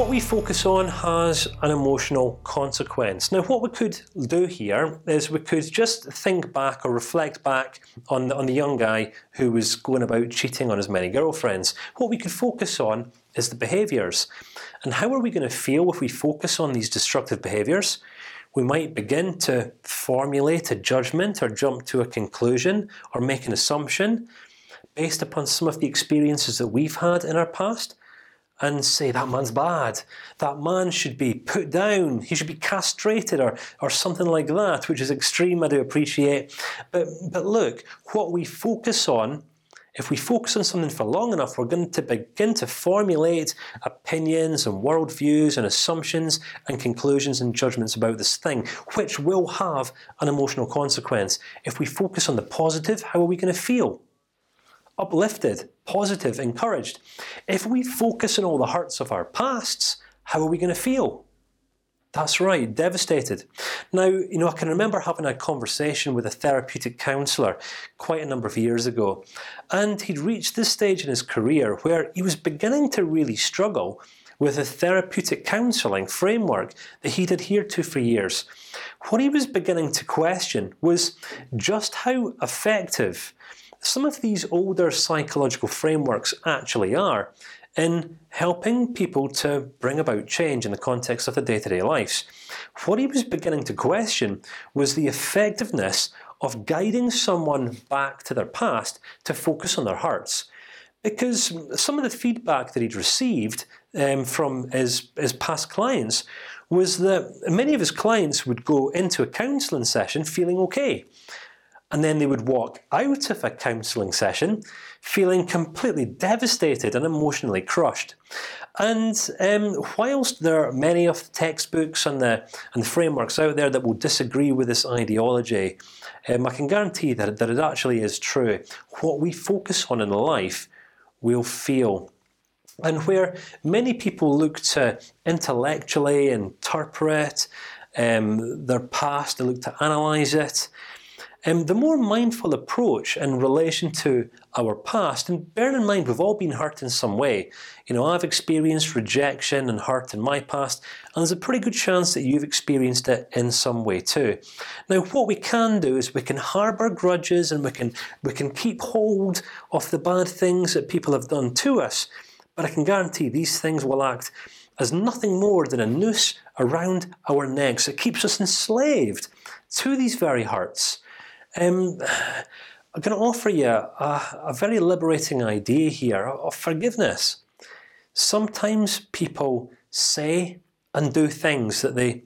what we focus on has an emotional consequence. Now, what we could do here is we could just think back or reflect back on the, on the young guy who was going about cheating on his many girlfriends. What we could focus on is the behaviors, and how are we going to feel if we focus on these destructive behaviors? We might begin to formulate a judgment or jump to a conclusion or make an assumption based upon some of the experiences that we've had in our past and say that man's bad. That man should be put down. He should be castrated, or or something like that, which is extreme. I do appreciate, but but look, what we focus on. If we focus on something for long enough, we're going to begin to formulate opinions and worldviews and assumptions and conclusions and judgments about this thing, which will have an emotional consequence. If we focus on the positive, how are we going to feel? Uplifted, positive, encouraged. If we focus on all the hurts of our pasts, how are we going to feel? That's right, devastated. Now, you know, I can remember having a conversation with a therapeutic counsellor quite a number of years ago, and he'd reached this stage in his career where he was beginning to really struggle with the therapeutic counselling framework that he'd adhered to for years. What he was beginning to question was just how effective some of these older psychological frameworks actually are in helping people to bring about change in the context of their day-to-day lives. What he was beginning to question was the effectiveness of guiding someone back to their past to focus on their hearts, because some of the feedback that he'd received um, from his his past clients was that many of his clients would go into a counselling session feeling okay and then they would walk out of a counselling session feeling completely devastated and emotionally crushed. And um, whilst there are many of the textbooks and the and the frameworks out there that will disagree with this ideology, um, I can guarantee that that it actually is true. What we focus on in life, we'll feel. And where many people look to intellectually interpret um, their past, they look to analyze it. Um, the more mindful approach in relation to our past, and bear in mind we've all been hurt in some way. You know, I've experienced rejection and hurt in my past, and there's a pretty good chance that you've experienced it in some way too. Now, what we can do is we can harbour grudges and we can we can keep hold of the bad things that people have done to us, but I can guarantee these things will act as nothing more than a noose around our necks. It keeps us enslaved to these very hurts. Um, I'm going to offer you a, a very liberating idea here of forgiveness. Sometimes people say and do things that they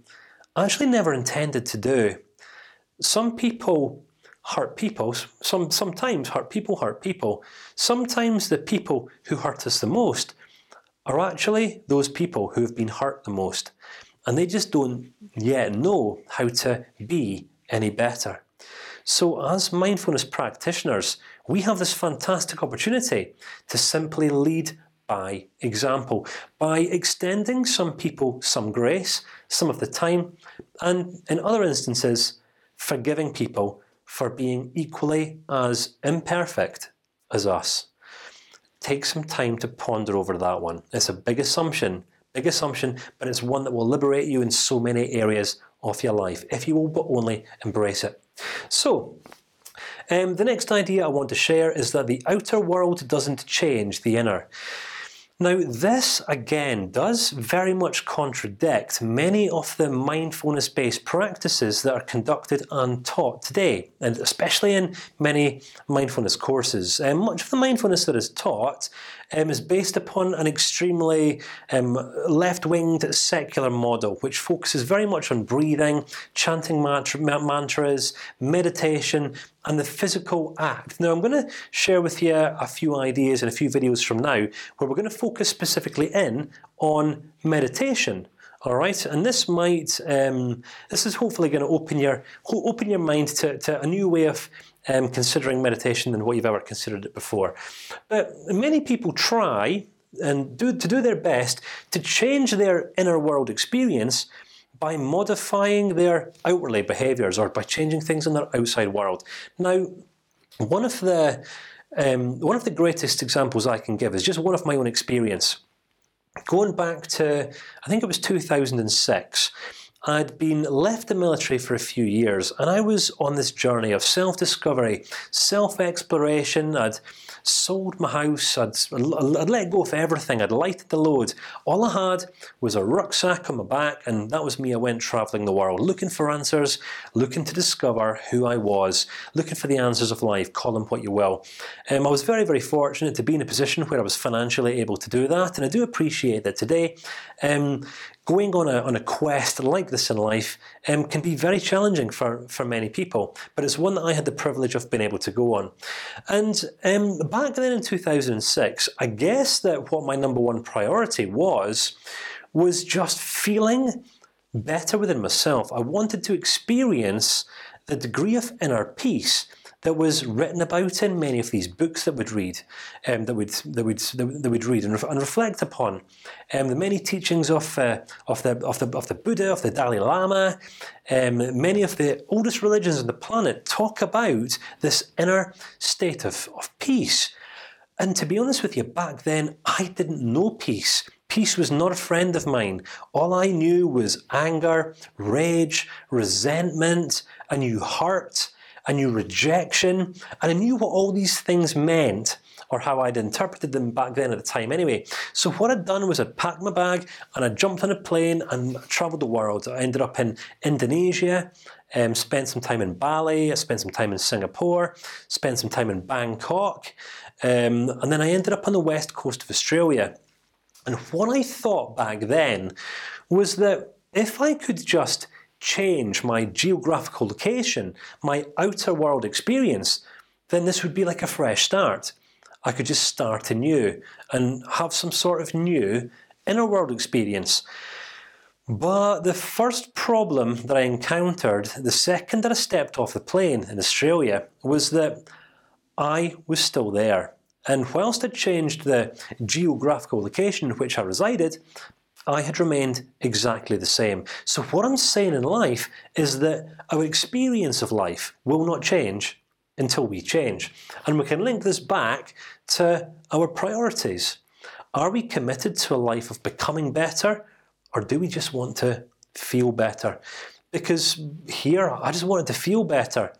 actually never intended to do. Some people hurt people. Some sometimes hurt people hurt people. Sometimes the people who hurt us the most are actually those people who have been hurt the most, and they just don't yet know how to be any better. So, as mindfulness practitioners, we have this fantastic opportunity to simply lead by example, by extending some people some grace, some of the time, and in other instances, forgiving people for being equally as imperfect as us. Take some time to ponder over that one. It's a big assumption, big assumption, but it's one that will liberate you in so many areas of your life if you will but only embrace it. So. Um, the next idea I want to share is that the outer world doesn't change the inner. Now, this again does very much contradict many of the mindfulness-based practices that are conducted and taught today, and especially in many mindfulness courses. Um, much of the mindfulness that is taught um, is based upon an extremely um, left-winged secular model, which focuses very much on breathing, chanting mantra mantras, meditation, and the physical act. Now, I'm going to share with you a few ideas and a few videos from now, where we're going to focus specifically in on meditation. All right, and this might um, this is hopefully going to open your open your mind to, to a new way of um, considering meditation than what you've ever considered it before. But many people try and do to do their best to change their inner world experience by modifying their outwardly behaviors or by changing things in their outside world. Now, one of the um, one of the greatest examples I can give is just one of my own experience. going back to I think it was 2006. I'd been left the military for a few years, and I was on this journey of self-discovery, self-exploration. I'd sold my house. I'd, I'd let go of everything. I'd lighted the load. All I had was a rucksack on my back, and that was me. I went traveling the world, looking for answers, looking to discover who I was, looking for the answers of life. Call them what you will. Um, I was very, very fortunate to be in a position where I was financially able to do that, and I do appreciate that today. Um, going on a on a quest like this in life um, can be very challenging for for many people, but it's one that I had the privilege of being able to go on. And um, back then in 2006, I guess that what my number one priority was was just feeling better within myself. I wanted to experience the degree of inner peace that was written about in many of these books that we'd read, um, that we'd that we'd that we'd read and, and reflect upon, um, the many teachings of uh, of the of the of the Buddha, of the Dalai Lama, um, many of the oldest religions on the planet talk about this inner state of of peace. And to be honest with you, back then I didn't know peace. Peace was not a friend of mine. All I knew was anger, rage, resentment. a new hurt. I knew rejection, and I knew what all these things meant or how I'd interpreted them back then at the time. Anyway, so what I'd done was I'd packed my bag and I jumped on a plane and travelled the world. I ended up in Indonesia, um, spent some time in Bali, I spent some time in Singapore, spent some time in Bangkok, um, and then I ended up on the west coast of Australia. And what I thought back then was that if I could just change my geographical location, my outer world experience, then this would be like a fresh start. I could just start anew and have some sort of new inner world experience. But the first problem that I encountered the second that I stepped off the plane in Australia was that I was still there. And whilst I changed the geographical location in which I resided, I had remained exactly the same. So what I'm saying in life is that our experience of life will not change until we change, and we can link this back to our priorities. Are we committed to a life of becoming better, or do we just want to feel better? Because here, I just wanted to feel better,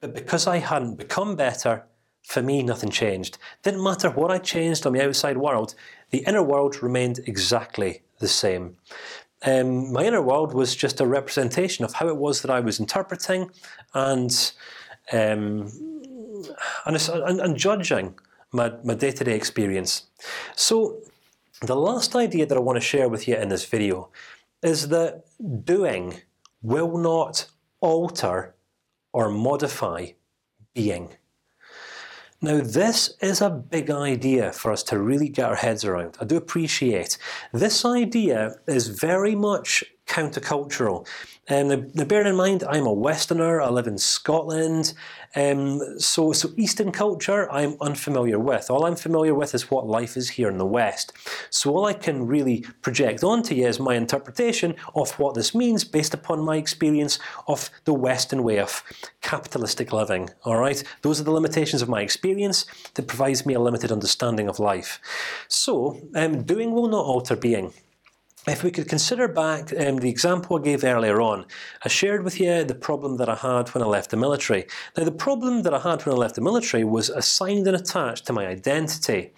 but because I hadn't become better, for me, nothing changed. Didn't matter what I changed on the outside world; the inner world remained exactly the same. Um, my inner world was just a representation of how it was that I was interpreting and um, and, and, and, judging my my day to day experience. So, the last idea that I want to share with you in this video is that doing will not alter or modify being. Now, this is a big idea for us to really get our heads around. I do appreciate this idea is very much countercultural. Um, now, bearing in mind, I'm a Westerner. I live in Scotland, um, so so Eastern culture I'm unfamiliar with. All I'm familiar with is what life is here in the West. So all I can really project onto you is my interpretation of what this means based upon my experience of the Western way of capitalistic living. All right, those are the limitations of my experience that provides me a limited understanding of life. So um, doing will not alter being if we could consider back um, the example I gave earlier on, I shared with you the problem that I had when I left the military. Now, the problem that I had when I left the military was assigned and attached to my identity.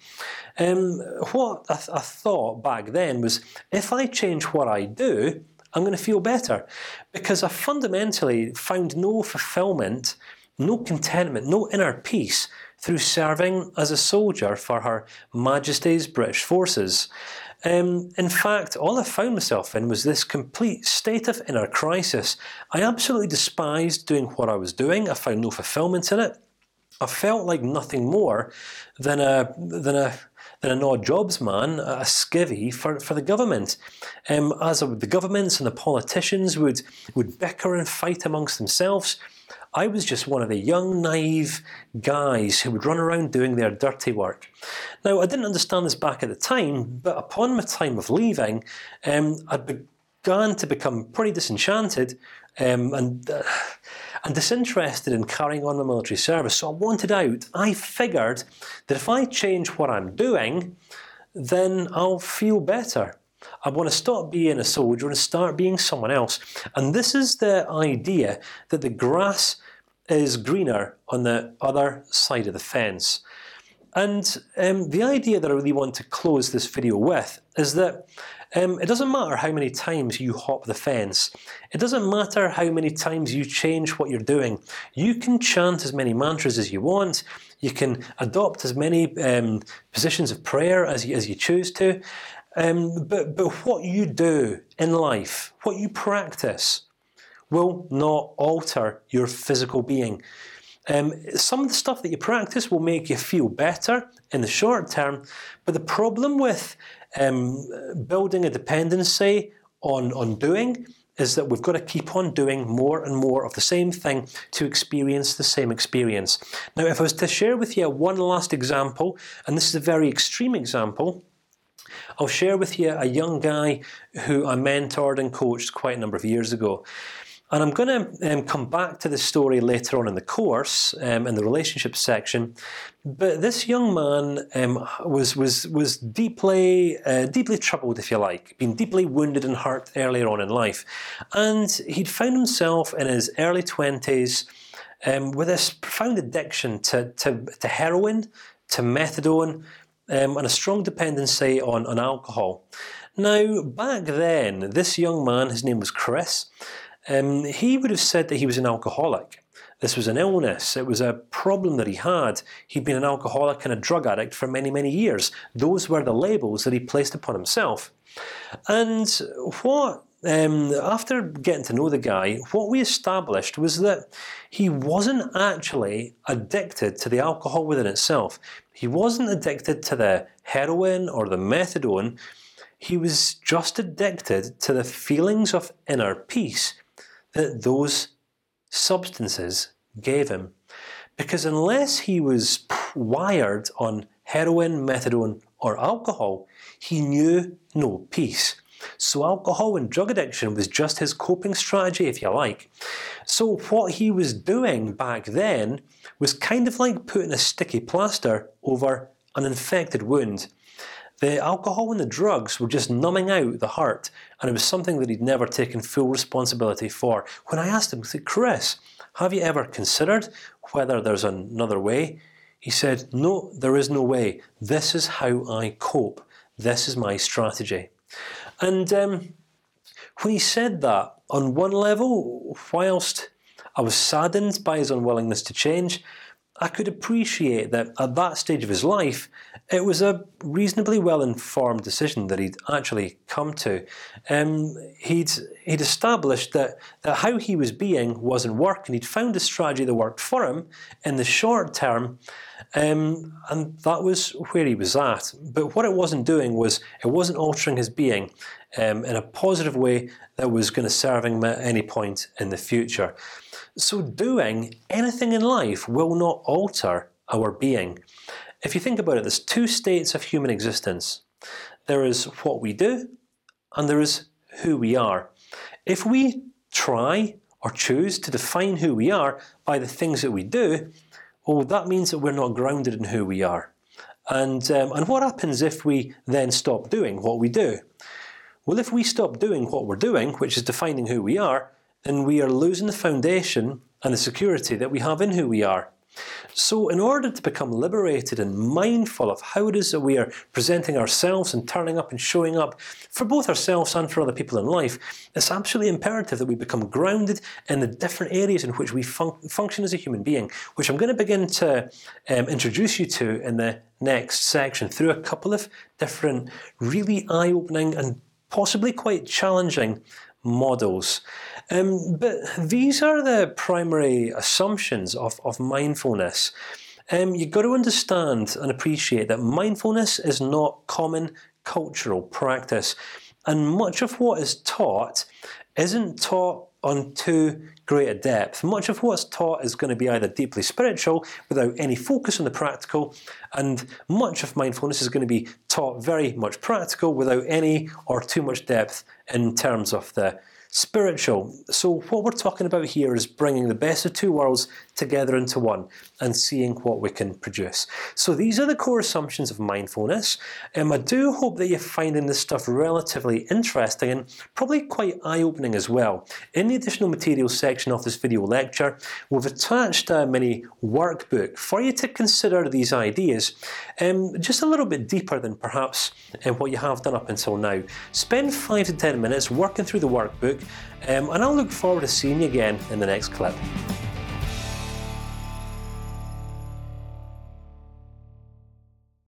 Um, what I, th I thought back then was, if I change what I do, I'm going to feel better, because I fundamentally found no fulfillment, no contentment, no inner peace through serving as a soldier for Her Majesty's British Forces. Um, in fact, all I found myself in was this complete state of inner crisis. I absolutely despised doing what I was doing. I found no fulfillment in it. I felt like nothing more than a than a than an odd jobs man, a skivvy for for the government. Um, as the governments and the politicians would would bicker and fight amongst themselves, I was just one of the young, naive guys who would run around doing their dirty work. Now, I didn't understand this back at the time, but upon my time of leaving, um, I began to become pretty disenchanted um, and uh, and disinterested in carrying on my military service. So I wanted out. I figured that if I change what I'm doing, then I'll feel better. I want to stop being a soldier and start being someone else. And this is the idea that the grass is greener on the other side of the fence. And um, the idea that I really want to close this video with is that um, it doesn't matter how many times you hop the fence. It doesn't matter how many times you change what you're doing. You can chant as many mantras as you want. You can adopt as many um, positions of prayer as you, as you choose to. Um, but but what you do in life, what you practice, will not alter your physical being. Um, some of the stuff that you practice will make you feel better in the short term, but the problem with um, building a dependency on on doing is that we've got to keep on doing more and more of the same thing to experience the same experience. Now, if I was to share with you one last example, and this is a very extreme example, I'll share with you a young guy who I mentored and coached quite a number of years ago. And I'm going to um, come back to the story later on in the course, um, in the relationship section. But this young man um, was was was deeply uh, deeply troubled, if you like, been deeply wounded and hurt earlier on in life, and he'd found himself in his early twenties um, with this profound addiction to to, to heroin, to methadone, um, and a strong dependency on on alcohol. Now, back then, this young man, his name was Chris. Um, he would have said that he was an alcoholic. This was an illness. It was a problem that he had. He'd been an alcoholic and a drug addict for many, many years. Those were the labels that he placed upon himself. And what um, after getting to know the guy, what we established was that he wasn't actually addicted to the alcohol within itself. He wasn't addicted to the heroin or the methadone. He was just addicted to the feelings of inner peace that those substances gave him, because unless he was wired on heroin, methadone, or alcohol, he knew no peace. So alcohol and drug addiction was just his coping strategy, if you like. So what he was doing back then was kind of like putting a sticky plaster over an infected wound. The alcohol and the drugs were just numbing out the heart, and it was something that he'd never taken full responsibility for. When I asked him, I said, "Chris, have you ever considered whether there's another way?" He said, "No, there is no way. This is how I cope. This is my strategy." And um, when he said that, on one level, whilst I was saddened by his unwillingness to change, I could appreciate that at that stage of his life, it was a reasonably well-informed decision that he'd actually come to. Um, he'd he'd established that that how he was being wasn't working. He'd found a strategy that worked for him in the short term, um, and that was where he was at. But what it wasn't doing was it wasn't altering his being um, in a positive way that was going to serve him at any point in the future. So doing anything in life will not alter our being. If you think about it, there's two states of human existence. There is what we do, and there is who we are. If we try or choose to define who we are by the things that we do, well, that means that we're not grounded in who we are. And um, and what happens if we then stop doing what we do? Well, if we stop doing what we're doing, which is defining who we are, then we are losing the foundation and the security that we have in who we are. So, in order to become liberated and mindful of how it is that we are presenting ourselves and turning up and showing up for both ourselves and for other people in life, it's absolutely imperative that we become grounded in the different areas in which we fun function as a human being, which I'm going to begin to um, introduce you to in the next section through a couple of different, really eye-opening and possibly quite challenging models. Um, but these are the primary assumptions of of mindfulness. Um, you've got to understand and appreciate that mindfulness is not common cultural practice, and much of what is taught isn't taught on too great a depth. Much of what's taught is going to be either deeply spiritual, without any focus on the practical, and much of mindfulness is going to be taught very much practical, without any or too much depth in terms of the spiritual. So what we're talking about here is bringing the best of two worlds together into one and seeing what we can produce. So these are the core assumptions of mindfulness. Um, I do hope that you're finding this stuff relatively interesting and probably quite eye-opening as well. In the additional materials section of this video lecture, we've attached a mini workbook for you to consider these ideas um, just a little bit deeper than perhaps uh, what you have done up until now. Spend five to ten minutes working through the workbook, um, and I'll look forward to seeing you again in the next clip.